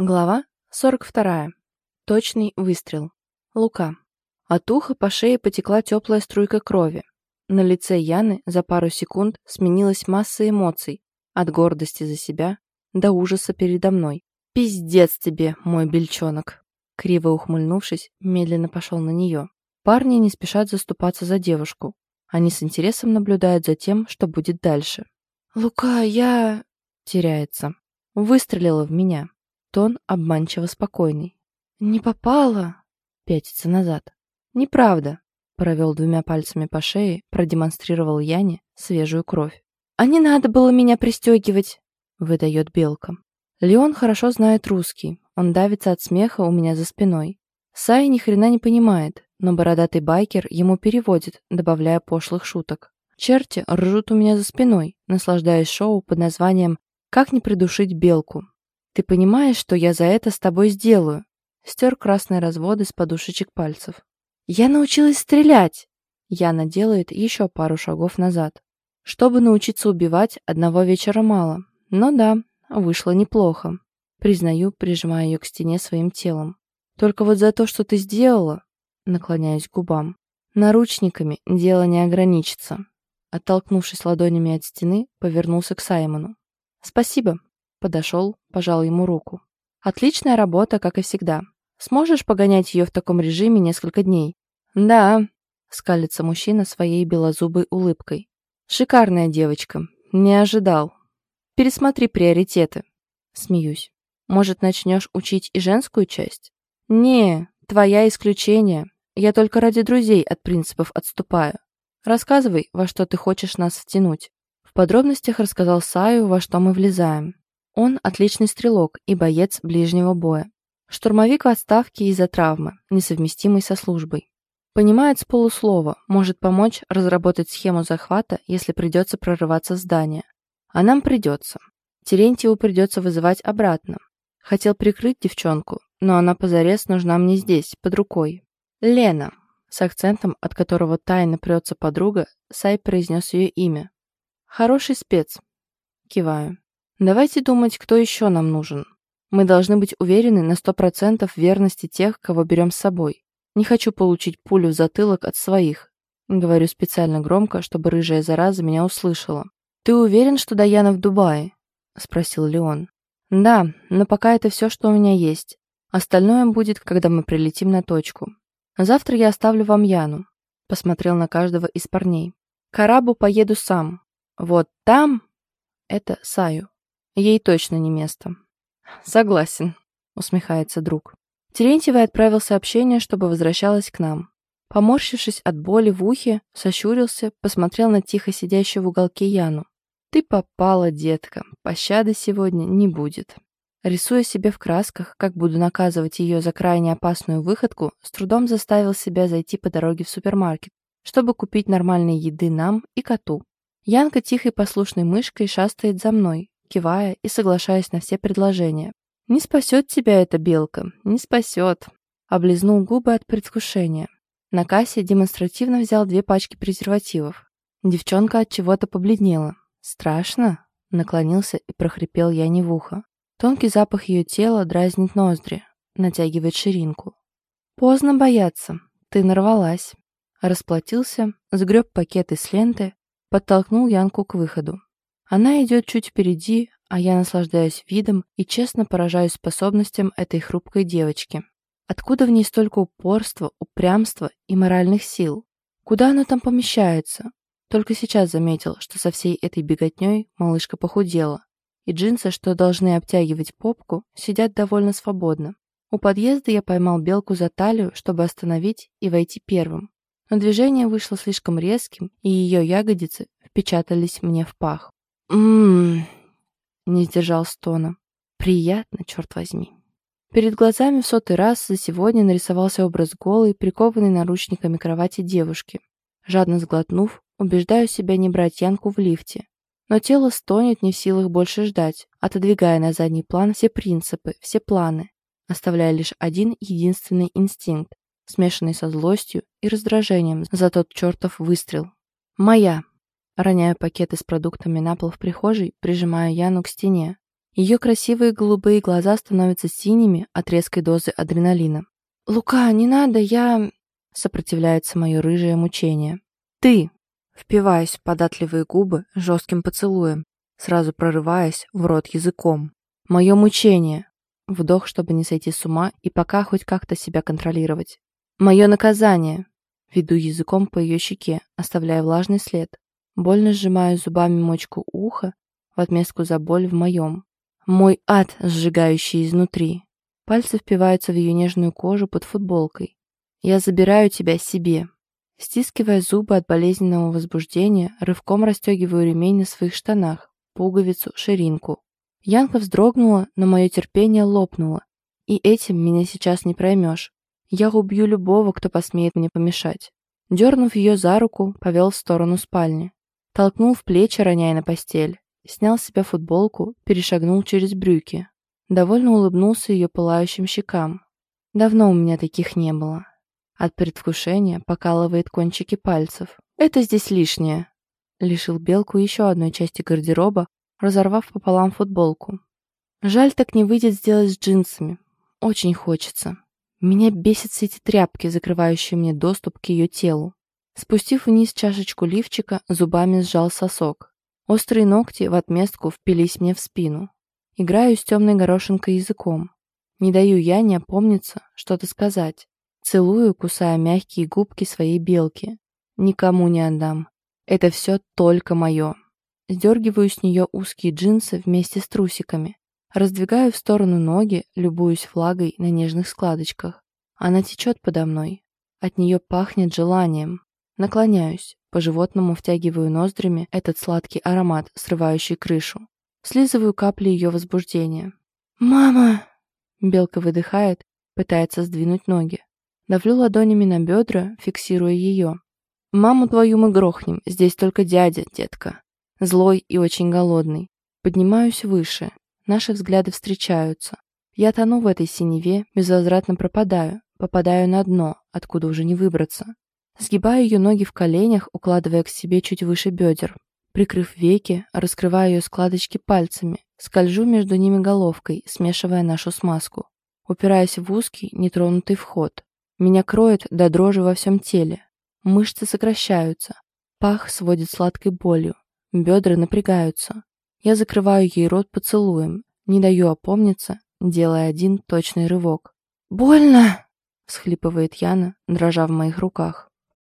Глава 42. Точный выстрел. Лука. От уха по шее потекла теплая струйка крови. На лице Яны за пару секунд сменилась масса эмоций, от гордости за себя до ужаса передо мной. «Пиздец тебе, мой бельчонок!» Криво ухмыльнувшись, медленно пошел на нее. Парни не спешат заступаться за девушку. Они с интересом наблюдают за тем, что будет дальше. «Лука, я...» Теряется. Выстрелила в меня. Тон обманчиво спокойный. «Не попала!» Пятится назад. «Неправда!» Провел двумя пальцами по шее, продемонстрировал Яне свежую кровь. «А не надо было меня пристегивать!» Выдает Белка. Леон хорошо знает русский. Он давится от смеха у меня за спиной. Сай ни хрена не понимает, но бородатый байкер ему переводит, добавляя пошлых шуток. Черти ржут у меня за спиной, наслаждаясь шоу под названием «Как не придушить белку». Ты понимаешь, что я за это с тобой сделаю?» Стер красные разводы с подушечек пальцев. «Я научилась стрелять!» Яна делает еще пару шагов назад. Чтобы научиться убивать, одного вечера мало. Но да, вышло неплохо. Признаю, прижимая ее к стене своим телом. Только вот за то, что ты сделала, наклоняюсь к губам, наручниками дело не ограничится. Оттолкнувшись ладонями от стены, повернулся к Саймону. «Спасибо», Подошел, пожал ему руку. «Отличная работа, как и всегда. Сможешь погонять ее в таком режиме несколько дней?» «Да», — скалится мужчина своей белозубой улыбкой. «Шикарная девочка. Не ожидал. Пересмотри приоритеты». Смеюсь. «Может, начнешь учить и женскую часть?» «Не, твоя исключение. Я только ради друзей от принципов отступаю. Рассказывай, во что ты хочешь нас втянуть». В подробностях рассказал Саю, во что мы влезаем. Он отличный стрелок и боец ближнего боя. Штурмовик в отставке из-за травмы, несовместимой со службой. Понимает с полуслова, может помочь разработать схему захвата, если придется прорываться в здание. А нам придется. Терентьеву придется вызывать обратно. Хотел прикрыть девчонку, но она позарез нужна мне здесь, под рукой. Лена. С акцентом, от которого тайно прется подруга, Сай произнес ее имя. Хороший спец. Киваю. Давайте думать, кто еще нам нужен. Мы должны быть уверены на сто процентов верности тех, кого берем с собой. Не хочу получить пулю в затылок от своих. Говорю специально громко, чтобы рыжая зараза меня услышала. «Ты уверен, что Даяна в Дубае?» — спросил Леон. «Да, но пока это все, что у меня есть. Остальное будет, когда мы прилетим на точку. Завтра я оставлю вам Яну». Посмотрел на каждого из парней. «К арабу поеду сам. Вот там...» — это Саю. Ей точно не место. Согласен, усмехается друг. Терентьевой отправил сообщение, чтобы возвращалась к нам. Поморщившись от боли в ухе, сощурился, посмотрел на тихо сидящую в уголке Яну. «Ты попала, детка. Пощады сегодня не будет». Рисуя себе в красках, как буду наказывать ее за крайне опасную выходку, с трудом заставил себя зайти по дороге в супермаркет, чтобы купить нормальной еды нам и коту. Янка тихой послушной мышкой шастает за мной, кивая и соглашаясь на все предложения. «Не спасет тебя эта белка, не спасет!» Облизнул губы от предвкушения. На кассе демонстративно взял две пачки презервативов. Девчонка от чего-то побледнела. «Страшно?» Наклонился и прохрипел я не в ухо. Тонкий запах ее тела дразнит ноздри, натягивает ширинку. «Поздно бояться. Ты нарвалась». Расплатился, сгреб пакеты с ленты, подтолкнул Янку к выходу. Она идет чуть впереди, а я наслаждаюсь видом и честно поражаюсь способностям этой хрупкой девочки. Откуда в ней столько упорства, упрямства и моральных сил? Куда она там помещается? Только сейчас заметил, что со всей этой беготней малышка похудела, и джинсы, что должны обтягивать попку, сидят довольно свободно. У подъезда я поймал белку за талию, чтобы остановить и войти первым. Но движение вышло слишком резким, и ее ягодицы впечатались мне в пах. Ммм, не сдержал стона. Приятно, черт возьми. Перед глазами в сотый раз за сегодня нарисовался образ голой, прикованной наручниками кровати девушки. Жадно сглотнув, убеждаю себя не брать Янку в лифте. Но тело стонет не в силах больше ждать, отодвигая на задний план все принципы, все планы, оставляя лишь один единственный инстинкт, смешанный со злостью и раздражением за тот чертов выстрел. «Моя!» Роняю пакеты с продуктами на пол в прихожей, прижимаю Яну к стене. Ее красивые голубые глаза становятся синими от резкой дозы адреналина. «Лука, не надо, я...» Сопротивляется мое рыжее мучение. «Ты!» Впиваюсь в податливые губы жестким поцелуем, сразу прорываясь в рот языком. Мое мучение. Вдох, чтобы не сойти с ума и пока хоть как-то себя контролировать. Мое наказание. Веду языком по ее щеке, оставляя влажный след. Больно сжимаю зубами мочку уха в отместку за боль в моем. Мой ад, сжигающий изнутри. Пальцы впиваются в ее нежную кожу под футболкой. Я забираю тебя себе. Стискивая зубы от болезненного возбуждения, рывком расстегиваю ремень на своих штанах, пуговицу, ширинку. Янка вздрогнула, но мое терпение лопнуло. И этим меня сейчас не проймешь. Я убью любого, кто посмеет мне помешать. Дернув ее за руку, повел в сторону спальни. Толкнул в плечи, роняя на постель. Снял с себя футболку, перешагнул через брюки. Довольно улыбнулся ее пылающим щекам. Давно у меня таких не было. От предвкушения покалывает кончики пальцев. Это здесь лишнее. Лишил Белку еще одной части гардероба, разорвав пополам футболку. Жаль, так не выйдет сделать с джинсами. Очень хочется. Меня бесит все эти тряпки, закрывающие мне доступ к ее телу. Спустив вниз чашечку лифчика, зубами сжал сосок. Острые ногти в отместку впились мне в спину. Играю с темной горошинкой языком. Не даю я не опомниться, что-то сказать. Целую, кусая мягкие губки своей белки. Никому не отдам. Это все только мое. Сдергиваю с нее узкие джинсы вместе с трусиками. Раздвигаю в сторону ноги, любуюсь влагой на нежных складочках. Она течет подо мной. От нее пахнет желанием. Наклоняюсь, по-животному втягиваю ноздрями этот сладкий аромат, срывающий крышу. Слизываю капли ее возбуждения. «Мама!» Белка выдыхает, пытается сдвинуть ноги. Давлю ладонями на бедра, фиксируя ее. «Маму твою мы грохнем, здесь только дядя, детка. Злой и очень голодный. Поднимаюсь выше, Наши взгляды встречаются. Я тону в этой синеве, безвозвратно пропадаю, попадаю на дно, откуда уже не выбраться. Сгибаю ее ноги в коленях, укладывая к себе чуть выше бедер. Прикрыв веки, раскрываю ее складочки пальцами, скольжу между ними головкой, смешивая нашу смазку. Упираясь в узкий, нетронутый вход. Меня кроет до дрожи во всем теле. Мышцы сокращаются. Пах сводит сладкой болью. Бедра напрягаются. Я закрываю ей рот поцелуем, не даю опомниться, делая один точный рывок. «Больно!» — схлипывает Яна, дрожа в моих руках.